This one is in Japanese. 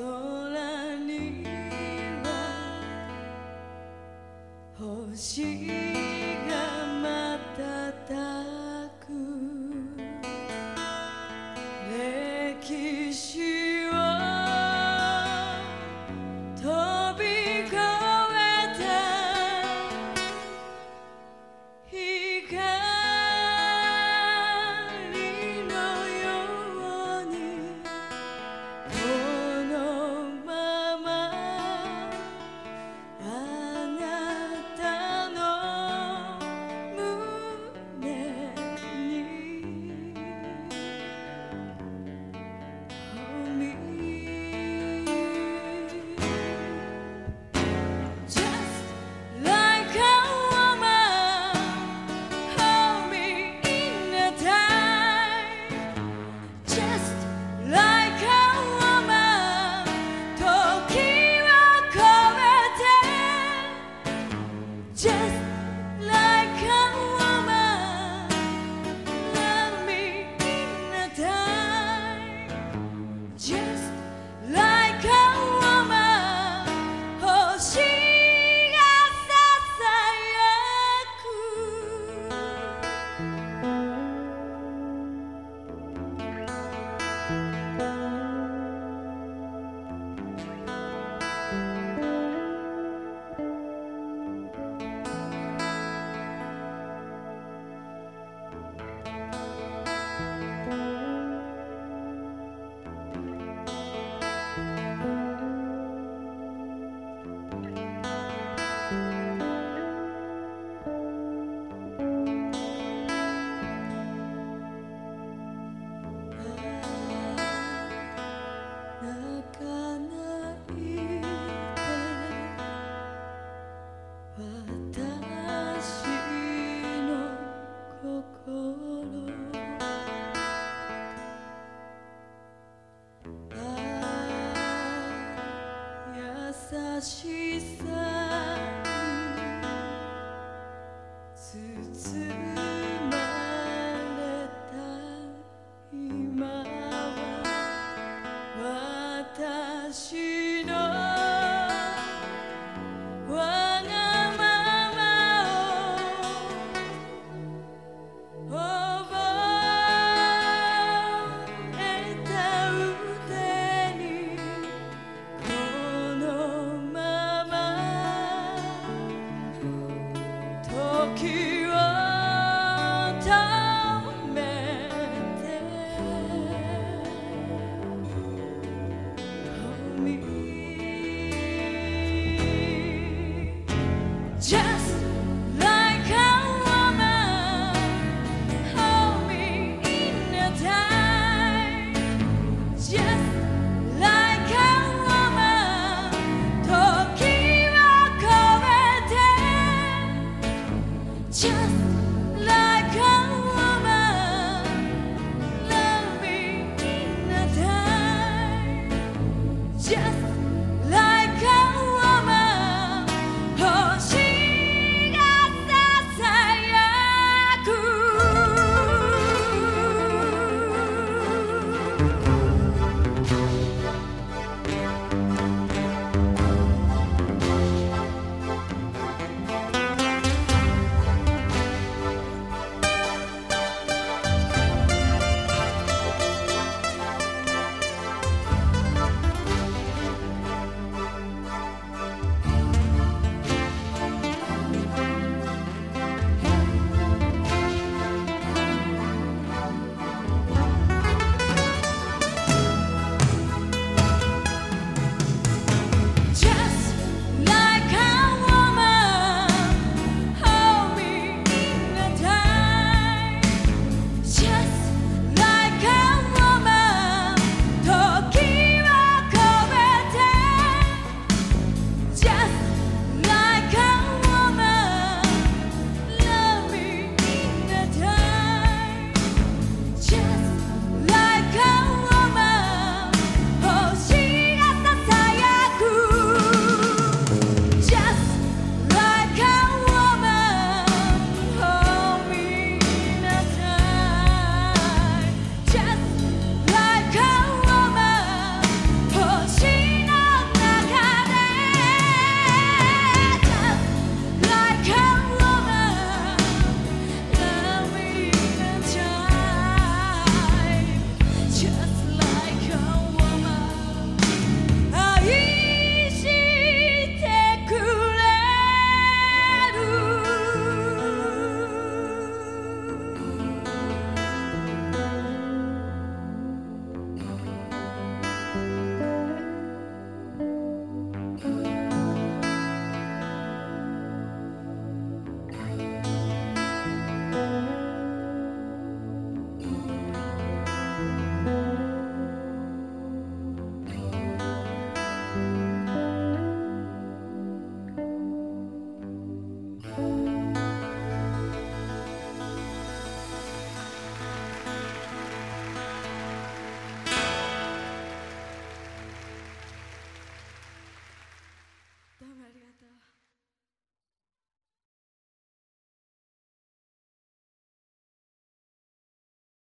空には星が瞬く」just 去散